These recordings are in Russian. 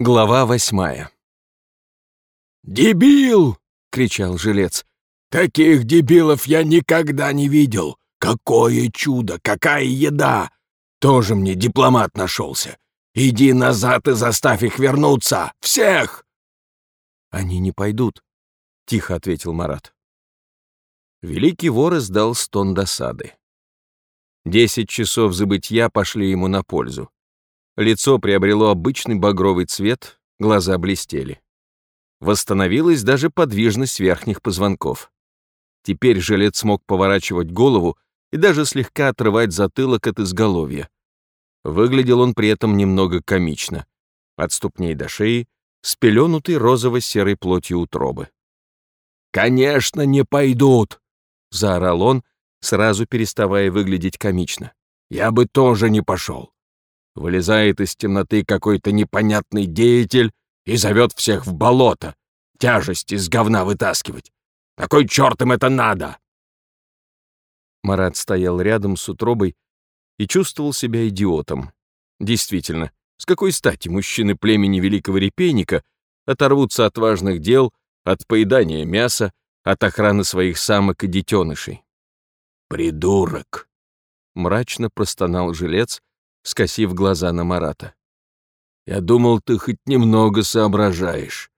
Глава восьмая. «Дебил!» — кричал жилец. «Таких дебилов я никогда не видел! Какое чудо! Какая еда! Тоже мне дипломат нашелся! Иди назад и заставь их вернуться! Всех!» «Они не пойдут», — тихо ответил Марат. Великий вор издал стон досады. Десять часов забытья пошли ему на пользу. Лицо приобрело обычный багровый цвет, глаза блестели. Восстановилась даже подвижность верхних позвонков. Теперь жилец смог поворачивать голову и даже слегка отрывать затылок от изголовья. Выглядел он при этом немного комично. От ступней до шеи, спеленутый розово-серой плотью утробы. «Конечно, не пойдут!» — заорал он, сразу переставая выглядеть комично. «Я бы тоже не пошел. Вылезает из темноты какой-то непонятный деятель и зовет всех в болото, тяжесть из говна вытаскивать. На кой черт им это надо?» Марат стоял рядом с утробой и чувствовал себя идиотом. Действительно, с какой стати мужчины племени Великого Репейника оторвутся от важных дел, от поедания мяса, от охраны своих самок и детенышей? «Придурок!» — мрачно простонал жилец, скосив глаза на Марата. «Я думал, ты хоть немного соображаешь,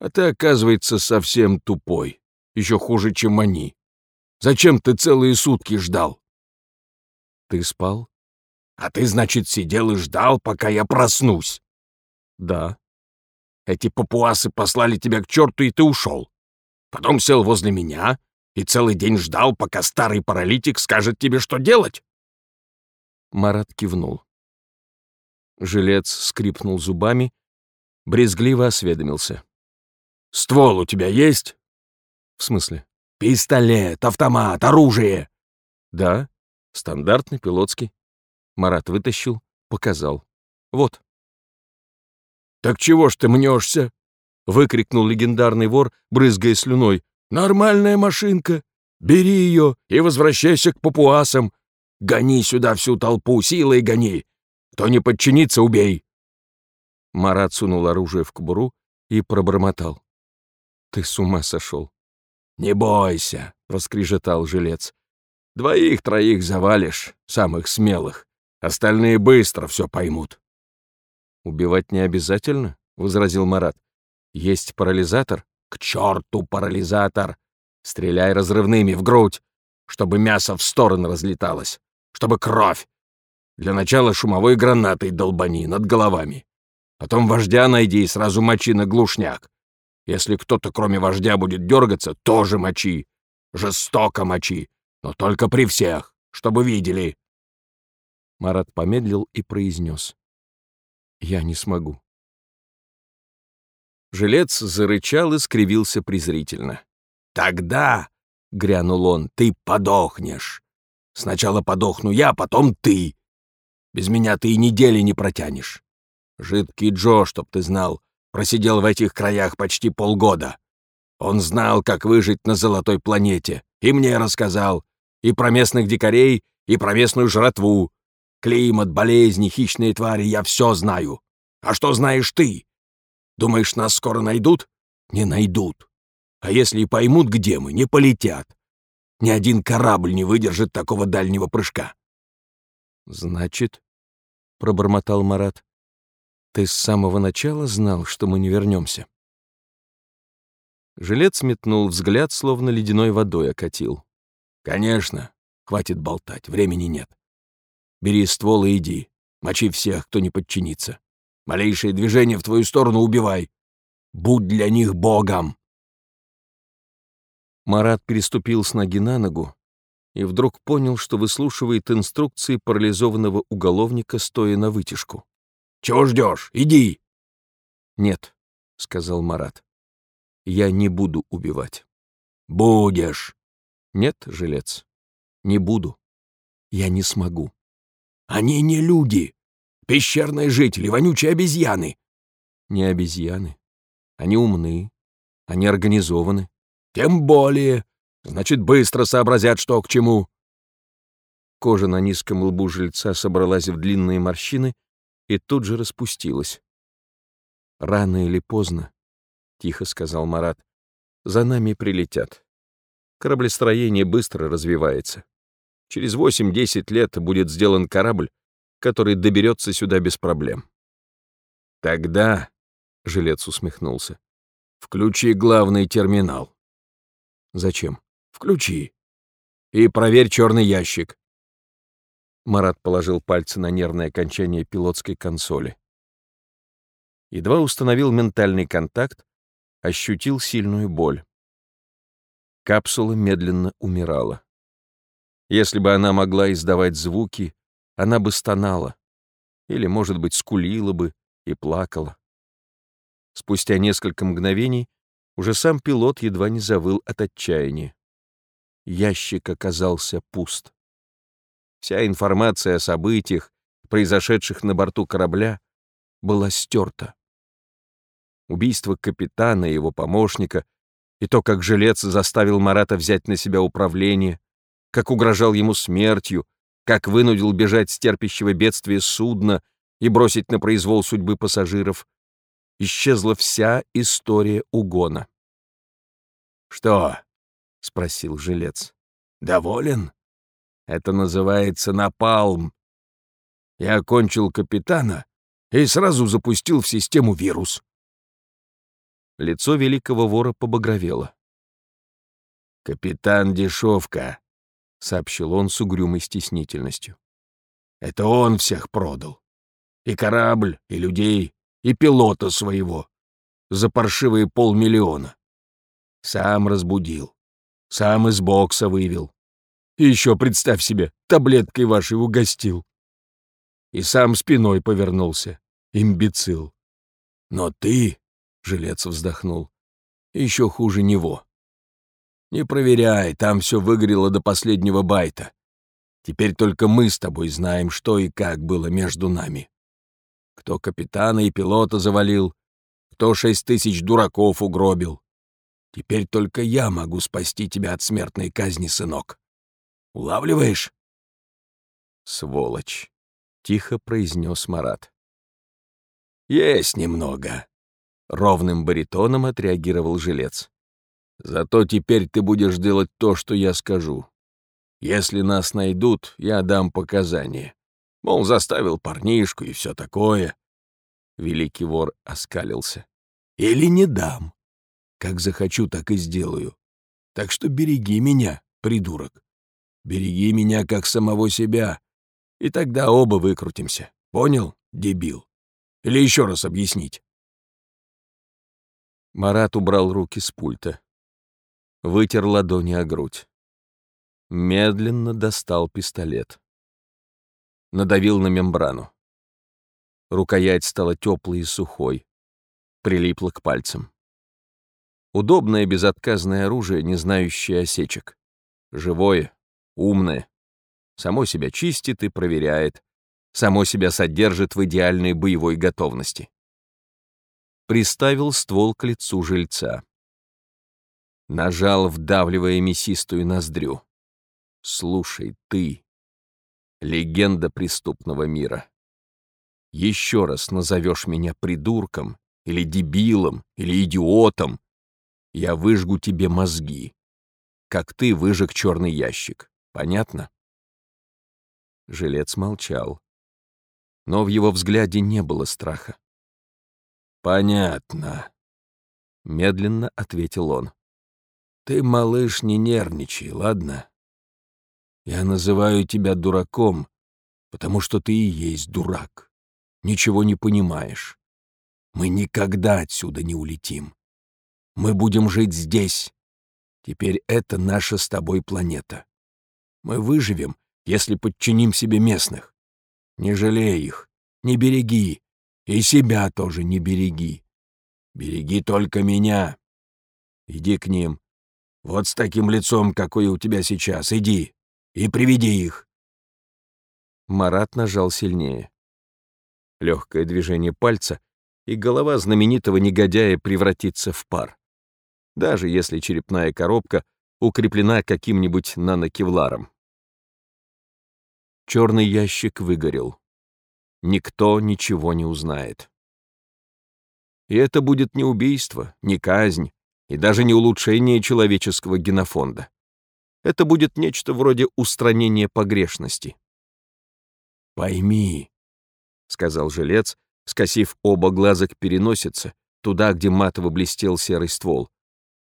а ты, оказывается, совсем тупой, еще хуже, чем они. Зачем ты целые сутки ждал?» «Ты спал?» «А ты, значит, сидел и ждал, пока я проснусь?» «Да». «Эти папуасы послали тебя к черту, и ты ушел. Потом сел возле меня и целый день ждал, пока старый паралитик скажет тебе, что делать?» Марат кивнул. Жилец скрипнул зубами, брезгливо осведомился. «Ствол у тебя есть?» «В смысле?» «Пистолет, автомат, оружие!» «Да, стандартный, пилотский». Марат вытащил, показал. «Вот». «Так чего ж ты мнешься?» — выкрикнул легендарный вор, брызгая слюной. «Нормальная машинка. Бери ее и возвращайся к папуасам. Гони сюда всю толпу, силой гони. Кто не подчинится, убей!» Марат сунул оружие в кобуру и пробормотал. «Ты с ума сошел!» «Не бойся!» — проскрежетал жилец. «Двоих-троих завалишь, самых смелых. Остальные быстро все поймут». «Убивать не обязательно?» — возразил Марат. «Есть парализатор?» «К черту парализатор! Стреляй разрывными в грудь, чтобы мясо в стороны разлеталось, чтобы кровь для начала шумовой гранатой долбани над головами. Потом вождя найди и сразу мочи на глушняк. Если кто-то кроме вождя будет дергаться, тоже мочи. Жестоко мочи, но только при всех, чтобы видели. Марат помедлил и произнес. «Я не смогу». Жилец зарычал и скривился презрительно. «Тогда, — грянул он, — ты подохнешь. Сначала подохну я, потом ты. Без меня ты и недели не протянешь. Жидкий Джо, чтоб ты знал, просидел в этих краях почти полгода. Он знал, как выжить на золотой планете, и мне рассказал. И про местных дикарей, и про местную жратву. Климат, болезни, хищные твари, я все знаю. А что знаешь ты? Думаешь, нас скоро найдут? Не найдут. А если и поймут, где мы, не полетят. Ни один корабль не выдержит такого дальнего прыжка. «Значит, — пробормотал Марат, — ты с самого начала знал, что мы не вернемся?» Жилец метнул взгляд, словно ледяной водой окатил. «Конечно. Хватит болтать, времени нет. Бери ствол и иди. Мочи всех, кто не подчинится. Малейшее движение в твою сторону убивай. Будь для них богом!» Марат переступил с ноги на ногу, и вдруг понял, что выслушивает инструкции парализованного уголовника, стоя на вытяжку. «Чего ждешь? Иди!» «Нет», — сказал Марат, — «я не буду убивать». «Будешь!» «Нет, жилец, не буду. Я не смогу». «Они не люди! Пещерные жители, вонючие обезьяны!» «Не обезьяны. Они умны, они организованы». «Тем более. Значит, быстро сообразят, что к чему. Кожа на низком лбу жильца собралась в длинные морщины и тут же распустилась. Рано или поздно, — тихо сказал Марат, — за нами прилетят. Кораблестроение быстро развивается. Через 8-10 лет будет сделан корабль, который доберется сюда без проблем. Тогда, — жилец усмехнулся, — включи главный терминал. Зачем? Включи. И проверь черный ящик. Марат положил пальцы на нервное окончание пилотской консоли. Едва установил ментальный контакт, ощутил сильную боль. Капсула медленно умирала. Если бы она могла издавать звуки, она бы стонала, или, может быть, скулила бы и плакала. Спустя несколько мгновений уже сам пилот едва не завыл от отчаяния. Ящик оказался пуст. Вся информация о событиях, произошедших на борту корабля, была стерта. Убийство капитана и его помощника, и то, как жилец заставил Марата взять на себя управление, как угрожал ему смертью, как вынудил бежать с терпящего бедствия судна и бросить на произвол судьбы пассажиров, исчезла вся история угона. «Что?» — спросил жилец. «Доволен?» Это называется напалм. Я окончил капитана и сразу запустил в систему вирус. Лицо великого вора побагровело. «Капитан Дешевка», — сообщил он с угрюмой стеснительностью. «Это он всех продал. И корабль, и людей, и пилота своего. За паршивые полмиллиона. Сам разбудил. Сам из бокса вывел. Еще, представь себе, таблеткой вашей угостил. И сам спиной повернулся. Имбецил. Но ты, — жилец вздохнул, — еще хуже него. Не проверяй, там все выгорело до последнего байта. Теперь только мы с тобой знаем, что и как было между нами. Кто капитана и пилота завалил, кто шесть тысяч дураков угробил. Теперь только я могу спасти тебя от смертной казни, сынок. Улавливаешь?» «Сволочь!» — тихо произнес Марат. «Есть немного», — ровным баритоном отреагировал жилец. «Зато теперь ты будешь делать то, что я скажу. Если нас найдут, я дам показания. Мол, заставил парнишку и все такое». Великий вор оскалился. «Или не дам. Как захочу, так и сделаю. Так что береги меня, придурок». Береги меня как самого себя, и тогда оба выкрутимся. Понял, дебил? Или еще раз объяснить?» Марат убрал руки с пульта. Вытер ладони о грудь. Медленно достал пистолет. Надавил на мембрану. Рукоять стала теплой и сухой. Прилипла к пальцам. Удобное безотказное оружие, не знающее осечек. Живое, умное. Само себя чистит и проверяет. Само себя содержит в идеальной боевой готовности. Приставил ствол к лицу жильца. Нажал, вдавливая мясистую ноздрю. «Слушай, ты, легенда преступного мира. Еще раз назовешь меня придурком, или дебилом, или идиотом, я выжгу тебе мозги, как ты выжег черный ящик. Понятно?» Жилец молчал. Но в его взгляде не было страха. «Понятно», — медленно ответил он. «Ты, малыш, не нервничай, ладно? Я называю тебя дураком, потому что ты и есть дурак. Ничего не понимаешь. Мы никогда отсюда не улетим. Мы будем жить здесь. Теперь это наша с тобой планета. Мы выживем, если подчиним себе местных. Не жалей их, не береги, и себя тоже не береги. Береги только меня. Иди к ним. Вот с таким лицом, какое у тебя сейчас, иди и приведи их. Марат нажал сильнее. Легкое движение пальца, и голова знаменитого негодяя превратится в пар. Даже если черепная коробка укреплена каким-нибудь нанокевларом. Черный ящик выгорел. Никто ничего не узнает. И это будет не убийство, не казнь и даже не улучшение человеческого генофонда. Это будет нечто вроде устранения погрешности. «Пойми», — сказал жилец, скосив оба глаза к переносице, туда, где матово блестел серый ствол.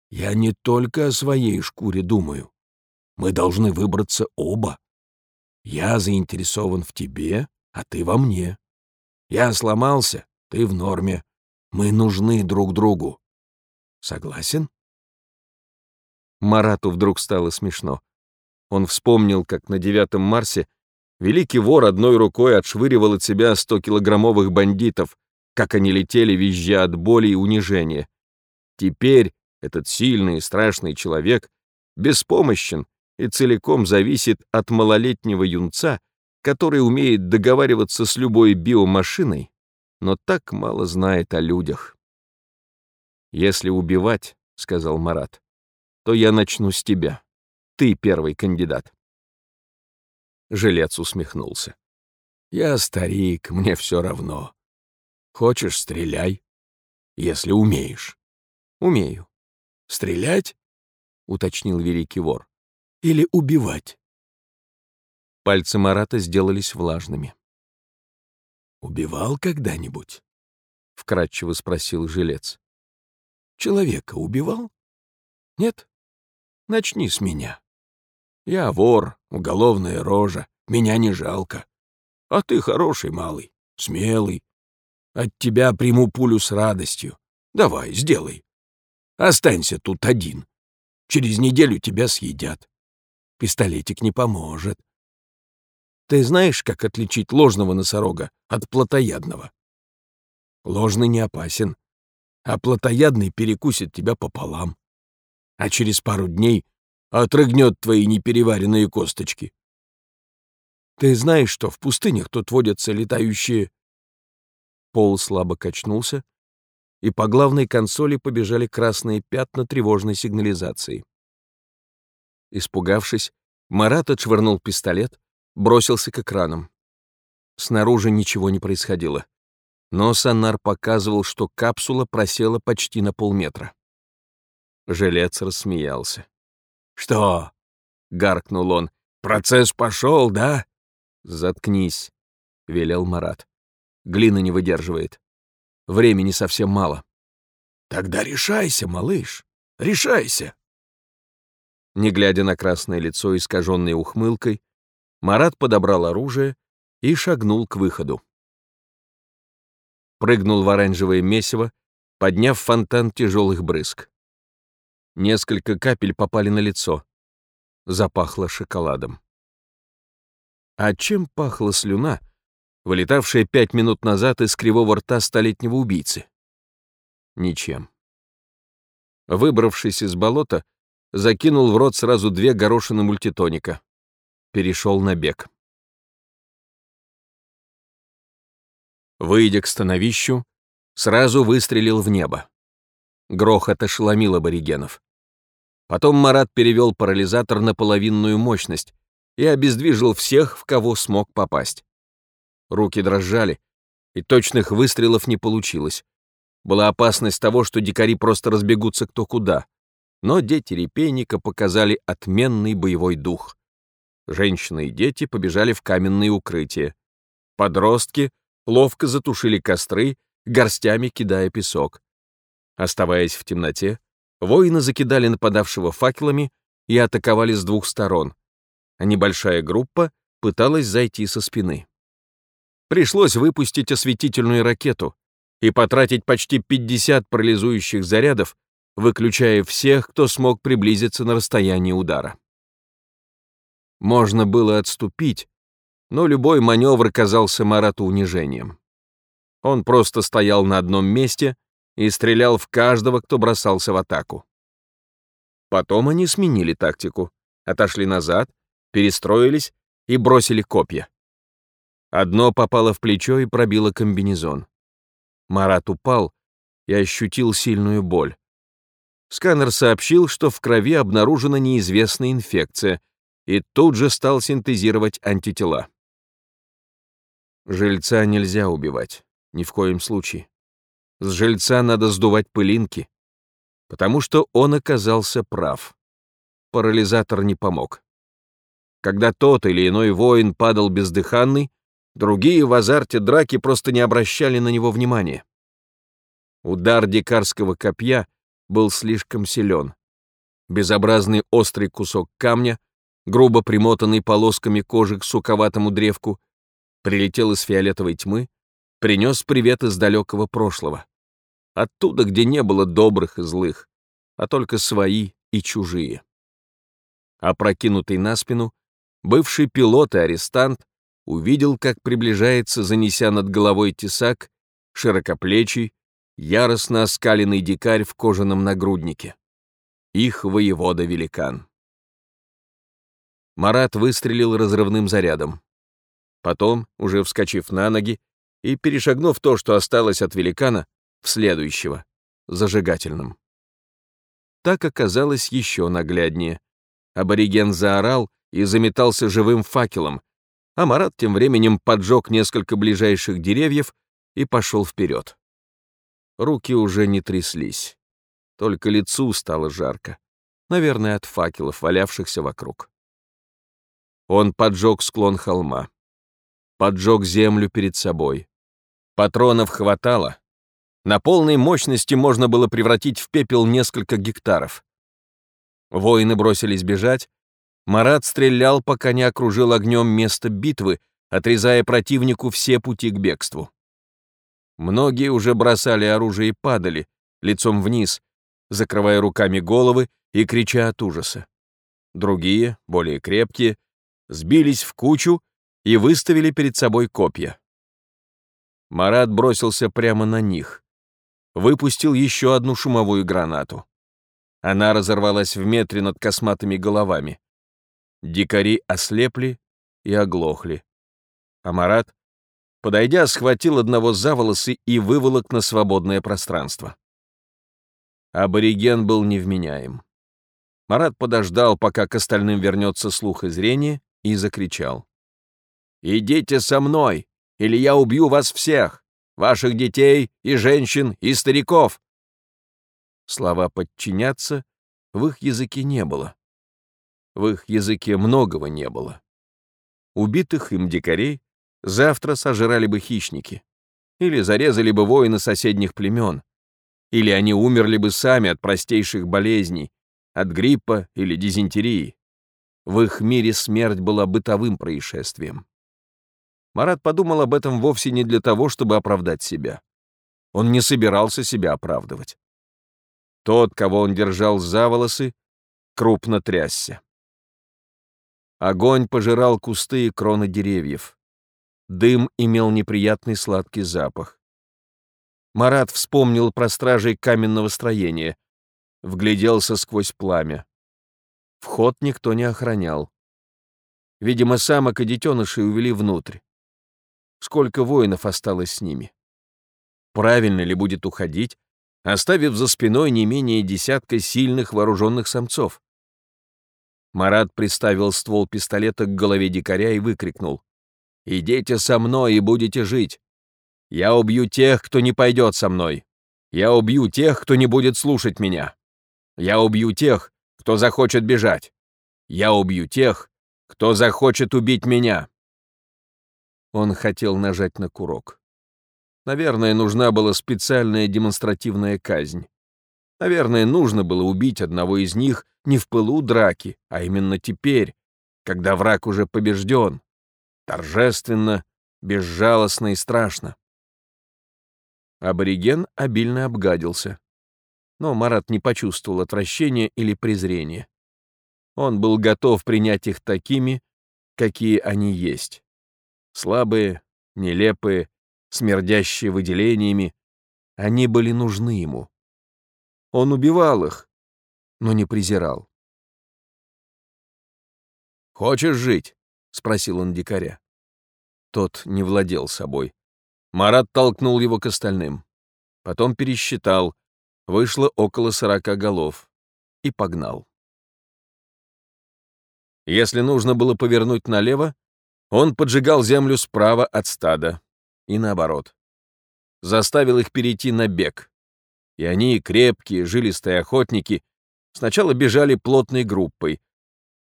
«Я не только о своей шкуре думаю. Мы должны выбраться оба. Я заинтересован в тебе, а ты во мне. Я сломался, ты в норме. Мы нужны друг другу. Согласен?» Марату вдруг стало смешно. Он вспомнил, как на девятом Марсе великий вор одной рукой отшвыривал от себя сто килограммовых бандитов, как они летели, визжа от боли и унижения. Теперь этот сильный и страшный человек беспомощен и целиком зависит от малолетнего юнца, который умеет договариваться с любой биомашиной, но так мало знает о людях. «Если убивать, — сказал Марат, — то я начну с тебя. Ты первый кандидат». Жилец усмехнулся. «Я старик, мне все равно. Хочешь — стреляй, если умеешь». «Умею». «Стрелять?» — уточнил великий вор или убивать?» Пальцы Марата сделались влажными. «Убивал когда-нибудь?» — вкратчиво спросил жилец. «Человека убивал? Нет? Начни с меня. Я вор, уголовная рожа, меня не жалко. А ты хороший малый, смелый. От тебя приму пулю с радостью. Давай, сделай. Останься тут один. Через неделю тебя съедят. Пистолетик не поможет. Ты знаешь, как отличить ложного носорога от плотоядного? Ложный не опасен, а плотоядный перекусит тебя пополам. А через пару дней отрыгнет твои непереваренные косточки. Ты знаешь, что в пустынях тут водятся летающие... Пол слабо качнулся, и по главной консоли побежали красные пятна тревожной сигнализации. Испугавшись, Марат отшвырнул пистолет, бросился к экранам. Снаружи ничего не происходило, но сонар показывал, что капсула просела почти на полметра. Жилец рассмеялся. «Что?» — гаркнул он. «Процесс пошел, да?» «Заткнись», — велел Марат. «Глина не выдерживает. Времени совсем мало». «Тогда решайся, малыш, решайся». Не глядя на красное лицо, искаженное ухмылкой, Марат подобрал оружие и шагнул к выходу. Прыгнул в оранжевое месиво, подняв фонтан тяжелых брызг. Несколько капель попали на лицо. Запахло шоколадом. А чем пахла слюна, вылетавшая пять минут назад из кривого рта столетнего убийцы? Ничем. Выбравшись из болота, закинул в рот сразу две горошины мультитоника. Перешел на бег. Выйдя к становищу, сразу выстрелил в небо. Грохот ошеломил аборигенов. Потом Марат перевел парализатор на половинную мощность и обездвижил всех, в кого смог попасть. Руки дрожали, и точных выстрелов не получилось. Была опасность того, что дикари просто разбегутся кто куда но дети репейника показали отменный боевой дух. Женщины и дети побежали в каменные укрытия. Подростки ловко затушили костры, горстями кидая песок. Оставаясь в темноте, воины закидали нападавшего факелами и атаковали с двух сторон, а небольшая группа пыталась зайти со спины. Пришлось выпустить осветительную ракету и потратить почти 50 парализующих зарядов, выключая всех, кто смог приблизиться на расстояние удара. Можно было отступить, но любой маневр казался Марату унижением. Он просто стоял на одном месте и стрелял в каждого, кто бросался в атаку. Потом они сменили тактику, отошли назад, перестроились и бросили копья. Одно попало в плечо и пробило комбинезон. Марат упал и ощутил сильную боль. Сканер сообщил, что в крови обнаружена неизвестная инфекция, и тут же стал синтезировать антитела. Жильца нельзя убивать, ни в коем случае. С жильца надо сдувать пылинки, потому что он оказался прав. Парализатор не помог. Когда тот или иной воин падал бездыханный, другие в азарте драки просто не обращали на него внимания. Удар дикарского копья был слишком силен. Безобразный острый кусок камня, грубо примотанный полосками кожи к суковатому древку, прилетел из фиолетовой тьмы, принес привет из далекого прошлого. Оттуда, где не было добрых и злых, а только свои и чужие. Опрокинутый на спину, бывший пилот и арестант увидел, как приближается, занеся над головой тесак, широкоплечий, яростно оскаленный дикарь в кожаном нагруднике. Их воевода-великан. Марат выстрелил разрывным зарядом. Потом, уже вскочив на ноги и перешагнув то, что осталось от великана, в следующего, зажигательным. Так оказалось еще нагляднее. Абориген заорал и заметался живым факелом, а Марат тем временем поджег несколько ближайших деревьев и пошел вперед. Руки уже не тряслись. Только лицу стало жарко. Наверное, от факелов, валявшихся вокруг. Он поджег склон холма. Поджег землю перед собой. Патронов хватало. На полной мощности можно было превратить в пепел несколько гектаров. Воины бросились бежать. Марат стрелял, пока не окружил огнем место битвы, отрезая противнику все пути к бегству. Многие уже бросали оружие и падали, лицом вниз, закрывая руками головы и крича от ужаса. Другие, более крепкие, сбились в кучу и выставили перед собой копья. Марат бросился прямо на них. Выпустил еще одну шумовую гранату. Она разорвалась в метре над косматыми головами. Дикари ослепли и оглохли. А Марат Подойдя, схватил одного за волосы и выволок на свободное пространство. Абориген был невменяем. Марат подождал, пока к остальным вернется слух и зрение, и закричал. «Идите со мной, или я убью вас всех, ваших детей и женщин и стариков!» Слова «подчиняться» в их языке не было. В их языке многого не было. Убитых им дикарей завтра сожрали бы хищники, или зарезали бы воины соседних племен, или они умерли бы сами от простейших болезней, от гриппа или дизентерии. В их мире смерть была бытовым происшествием. Марат подумал об этом вовсе не для того, чтобы оправдать себя. Он не собирался себя оправдывать. Тот, кого он держал за волосы, крупно трясся. Огонь пожирал кусты и кроны деревьев. Дым имел неприятный сладкий запах. Марат вспомнил про стражей каменного строения, вгляделся сквозь пламя. Вход никто не охранял. Видимо, самок и детенышей увели внутрь. Сколько воинов осталось с ними? Правильно ли будет уходить, оставив за спиной не менее десятка сильных вооруженных самцов? Марат приставил ствол пистолета к голове дикаря и выкрикнул. Идите со мной и будете жить. Я убью тех, кто не пойдет со мной. Я убью тех, кто не будет слушать меня. Я убью тех, кто захочет бежать. Я убью тех, кто захочет убить меня. Он хотел нажать на курок. Наверное, нужна была специальная демонстративная казнь. Наверное, нужно было убить одного из них не в пылу драки, а именно теперь, когда враг уже побежден, торжественно, безжалостно и страшно. Абориген обильно обгадился. Но Марат не почувствовал отвращения или презрения. Он был готов принять их такими, какие они есть. Слабые, нелепые, смердящие выделениями, они были нужны ему. Он убивал их, но не презирал. «Хочешь жить?» — спросил он дикаря. Тот не владел собой. Марат толкнул его к остальным. Потом пересчитал. Вышло около сорока голов. И погнал. Если нужно было повернуть налево, он поджигал землю справа от стада. И наоборот. заставил их перейти на бег. И они, крепкие, жилистые охотники, сначала бежали плотной группой,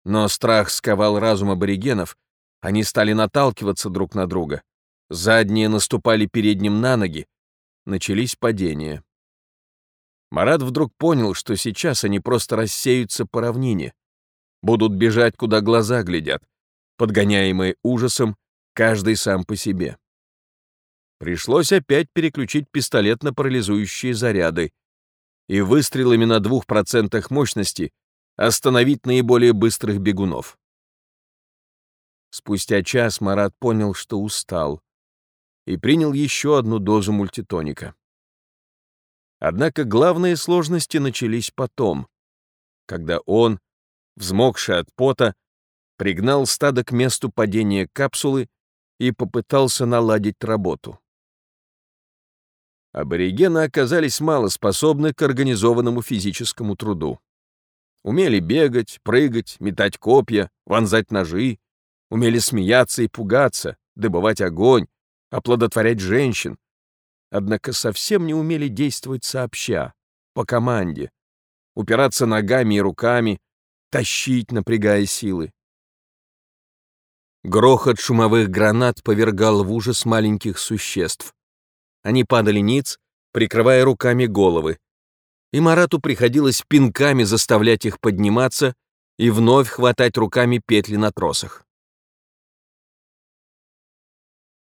но страх сковал разум аборигенов, они стали наталкиваться друг на друга. Задние наступали передним на ноги, начались падения. Марат вдруг понял, что сейчас они просто рассеются по равнине, будут бежать, куда глаза глядят, подгоняемые ужасом, каждый сам по себе. Пришлось опять переключить пистолет на парализующие заряды и выстрелами на двух процентах мощности остановить наиболее быстрых бегунов. Спустя час Марат понял, что устал, и принял еще одну дозу мультитоника. Однако главные сложности начались потом, когда он, взмокший от пота, пригнал стадо к месту падения капсулы и попытался наладить работу аборигены оказались мало способны к организованному физическому труду. Умели бегать, прыгать, метать копья, вонзать ножи, умели смеяться и пугаться, добывать огонь, оплодотворять женщин, однако совсем не умели действовать сообща, по команде, упираться ногами и руками, тащить, напрягая силы. Грохот шумовых гранат повергал в ужас маленьких существ. Они падали ниц, прикрывая руками головы. И Марату приходилось пинками заставлять их подниматься и вновь хватать руками петли на тросах.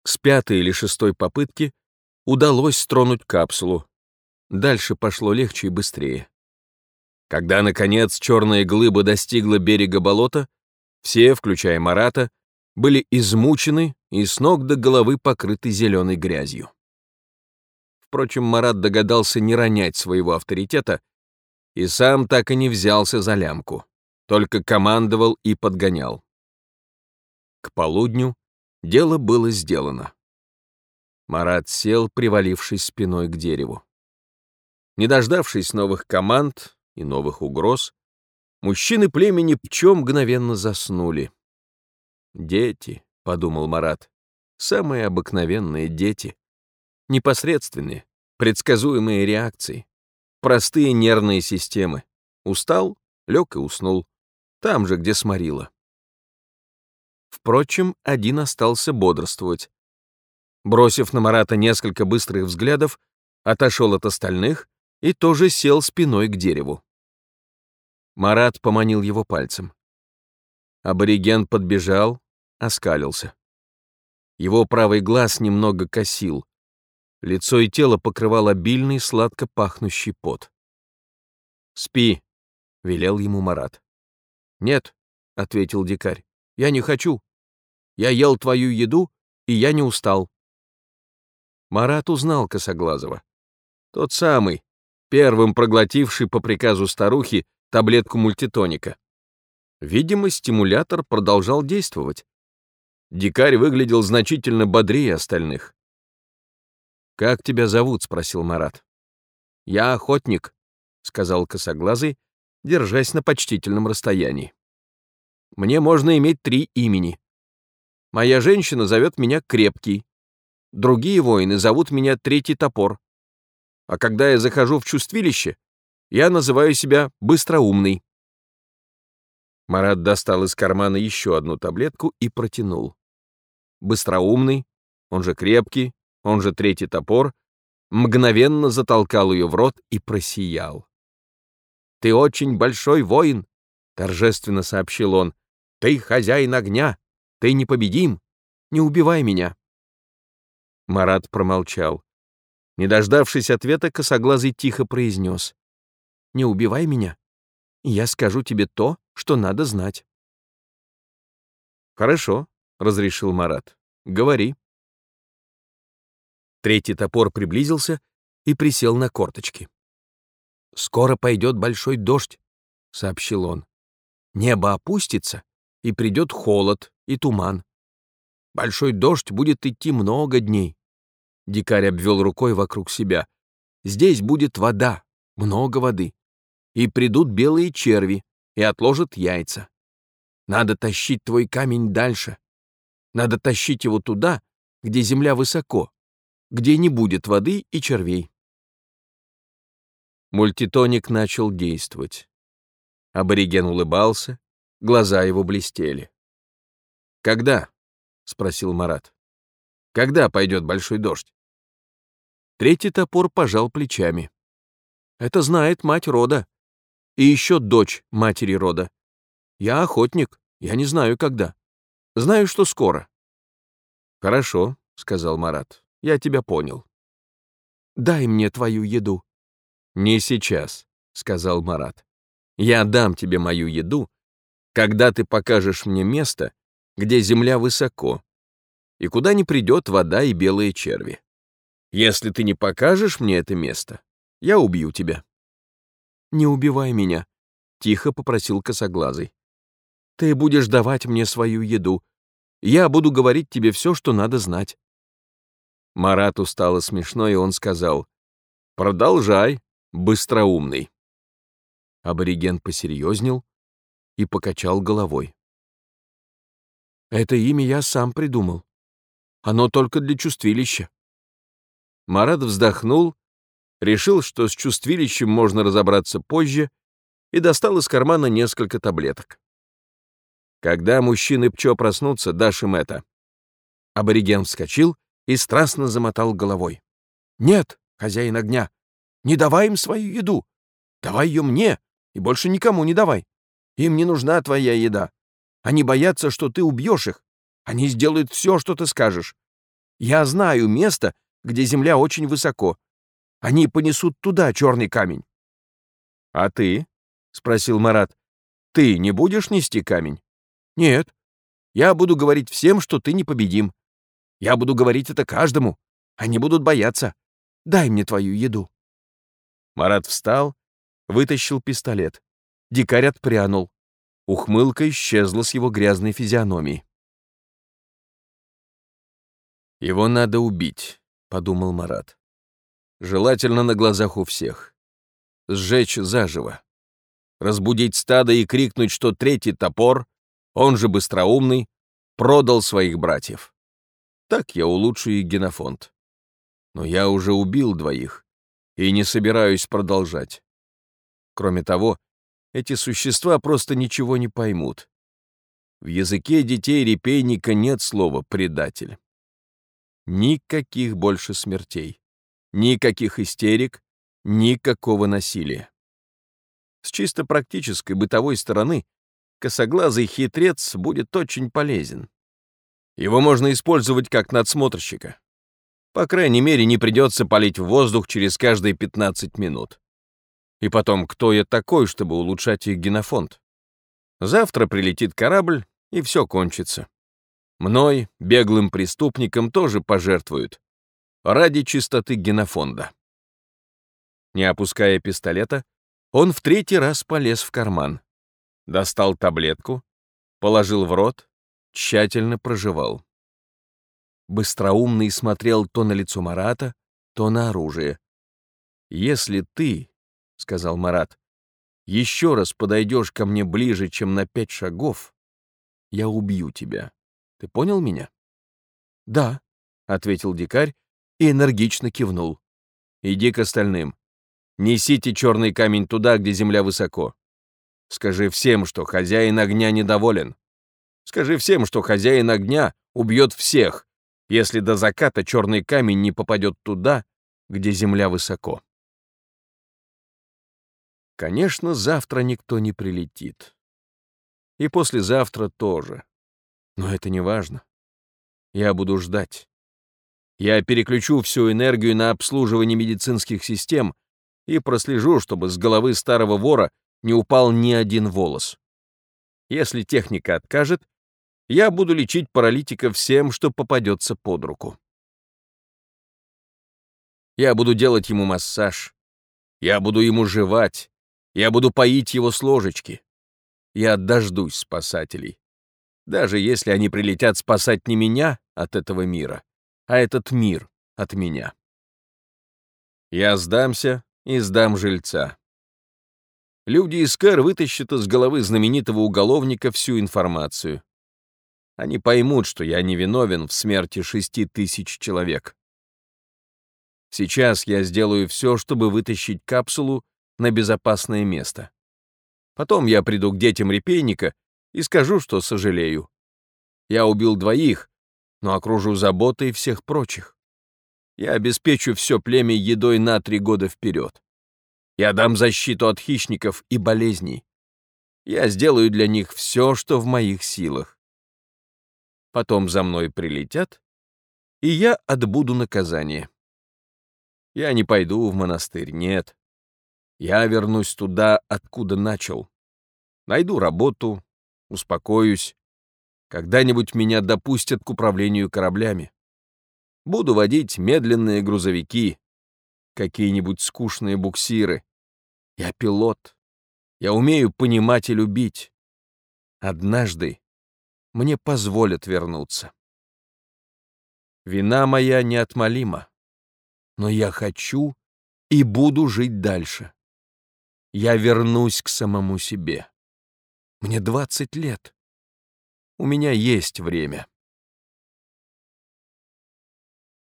С пятой или шестой попытки удалось стронуть капсулу. Дальше пошло легче и быстрее. Когда, наконец, черная глыба достигла берега болота, все, включая Марата, были измучены и с ног до головы покрыты зеленой грязью. Впрочем, Марат догадался не ронять своего авторитета и сам так и не взялся за лямку, только командовал и подгонял. К полудню дело было сделано. Марат сел, привалившись спиной к дереву. Не дождавшись новых команд и новых угроз, мужчины племени Пчо мгновенно заснули. «Дети», — подумал Марат, — «самые обыкновенные дети» непосредственные, предсказуемые реакции, простые нервные системы. Устал, лег и уснул. Там же, где сморило. Впрочем, один остался бодрствовать. Бросив на Марата несколько быстрых взглядов, отошел от остальных и тоже сел спиной к дереву. Марат поманил его пальцем. Абориген подбежал, оскалился. Его правый глаз немного косил, Лицо и тело покрывал обильный, сладко пахнущий пот. «Спи», — велел ему Марат. «Нет», — ответил дикарь, — «я не хочу. Я ел твою еду, и я не устал». Марат узнал Косоглазого. Тот самый, первым проглотивший по приказу старухи таблетку мультитоника. Видимо, стимулятор продолжал действовать. Дикарь выглядел значительно бодрее остальных. «Как тебя зовут?» — спросил Марат. «Я охотник», — сказал косоглазый, держась на почтительном расстоянии. «Мне можно иметь три имени. Моя женщина зовет меня Крепкий. Другие воины зовут меня Третий Топор. А когда я захожу в чувствилище, я называю себя Быстроумный». Марат достал из кармана еще одну таблетку и протянул. Быстроумный, он же крепкий, он же третий топор, мгновенно затолкал ее в рот и просиял. «Ты очень большой воин», — торжественно сообщил он. «Ты хозяин огня, ты непобедим, не убивай меня». Марат промолчал. Не дождавшись ответа, косоглазый тихо произнес. «Не убивай меня, я скажу тебе то, что надо знать». «Хорошо», — разрешил Марат. «Говори». Третий топор приблизился и присел на корточки. «Скоро пойдет большой дождь», — сообщил он. «Небо опустится, и придет холод и туман. Большой дождь будет идти много дней». Дикарь обвел рукой вокруг себя. «Здесь будет вода, много воды. И придут белые черви и отложат яйца. Надо тащить твой камень дальше. Надо тащить его туда, где земля высоко, где не будет воды и червей. Мультитоник начал действовать. Абориген улыбался, глаза его блестели. «Когда?» — спросил Марат. «Когда пойдет большой дождь?» Третий топор пожал плечами. «Это знает мать рода. И еще дочь матери рода. Я охотник, я не знаю, когда. Знаю, что скоро». «Хорошо», — сказал Марат, — «я тебя понял». «Дай мне твою еду», «Не сейчас», — сказал Марат. «Я дам тебе мою еду, когда ты покажешь мне место, где земля высоко, и куда не придет вода и белые черви. Если ты не покажешь мне это место, я убью тебя». «Не убивай меня», — тихо попросил косоглазый. «Ты будешь давать мне свою еду. Я буду говорить тебе все, что надо знать». Марату стало смешно, и он сказал, «Продолжай, быстроумный. Абориген посерьезнел и покачал головой. Это имя я сам придумал. Оно только для чувствилища. Марат вздохнул, решил, что с чувствилищем можно разобраться позже, и достал из кармана несколько таблеток. Когда мужчины Пчо проснутся, дашь им это. Абориген вскочил и страстно замотал головой. «Нет, хозяин огня, не давай им свою еду. Давай ее мне и больше никому не давай. Им не нужна твоя еда. Они боятся, что ты убьешь их. Они сделают все, что ты скажешь. Я знаю место, где земля очень высоко. Они понесут туда черный камень. — А ты? — спросил Марат. — Ты не будешь нести камень? — Нет. Я буду говорить всем, что ты непобедим. Я буду говорить это каждому. Они будут бояться. Дай мне твою еду. Марат встал, вытащил пистолет. Дикарь отпрянул. Ухмылка исчезла с его грязной физиономии. «Его надо убить», — подумал Марат. «Желательно на глазах у всех. Сжечь заживо. Разбудить стадо и крикнуть, что третий топор, он же быстроумный, продал своих братьев. Так я улучшу их генофонд. Но я уже убил двоих и не собираюсь продолжать. Кроме того, эти существа просто ничего не поймут. В языке детей репейника нет слова «предатель». Никаких больше смертей, никаких истерик, никакого насилия. С чисто практической бытовой стороны косоглазый хитрец будет очень полезен. Его можно использовать как надсмотрщика. По крайней мере, не придется палить в воздух через каждые 15 минут. И потом, кто я такой, чтобы улучшать их генофонд? Завтра прилетит корабль, и все кончится. Мной, беглым преступником, тоже пожертвуют. Ради чистоты генофонда. Не опуская пистолета, он в третий раз полез в карман. Достал таблетку, положил в рот, тщательно прожевал. Быстроумный смотрел то на лицо Марата, то на оружие. «Если ты, — сказал Марат, — еще раз подойдешь ко мне ближе, чем на пять шагов, я убью тебя. Ты понял меня?» «Да», — ответил дикарь и энергично кивнул. «Иди к остальным. Несите черный камень туда, где земля высоко. Скажи всем, что хозяин огня недоволен. Скажи всем, что хозяин огня убьет всех, если до заката черный камень не попадет туда, где земля высоко. Конечно, завтра никто не прилетит. И послезавтра тоже. Но это не важно. Я буду ждать. Я переключу всю энергию на обслуживание медицинских систем и прослежу, чтобы с головы старого вора не упал ни один волос. Если техника откажет, я буду лечить паралитика всем, что попадется под руку. Я буду делать ему массаж. Я буду ему жевать. Я буду поить его с ложечки. Я дождусь спасателей. Даже если они прилетят спасать не меня от этого мира, а этот мир от меня. Я сдамся и сдам жильца. Люди из Кэр вытащат из головы знаменитого уголовника всю информацию. Они поймут, что я не виновен в смерти шести тысяч человек. Сейчас я сделаю все, чтобы вытащить капсулу на безопасное место. Потом я приду к детям репейника и скажу, что сожалею. Я убил двоих, но окружу заботой всех прочих. Я обеспечу все племя едой на три года вперед. Я дам защиту от хищников и болезней. Я сделаю для них все, что в моих силах. Потом за мной прилетят, и я отбуду наказание. Я не пойду в монастырь, нет. Я вернусь туда, откуда начал. Найду работу, успокоюсь. Когда-нибудь меня допустят к управлению кораблями. Буду водить медленные грузовики, какие-нибудь скучные буксиры. Я пилот. Я умею понимать и любить. Однажды мне позволят вернуться. Вина моя неотмолима, но я хочу и буду жить дальше. Я вернусь к самому себе. Мне 20 лет. У меня есть время.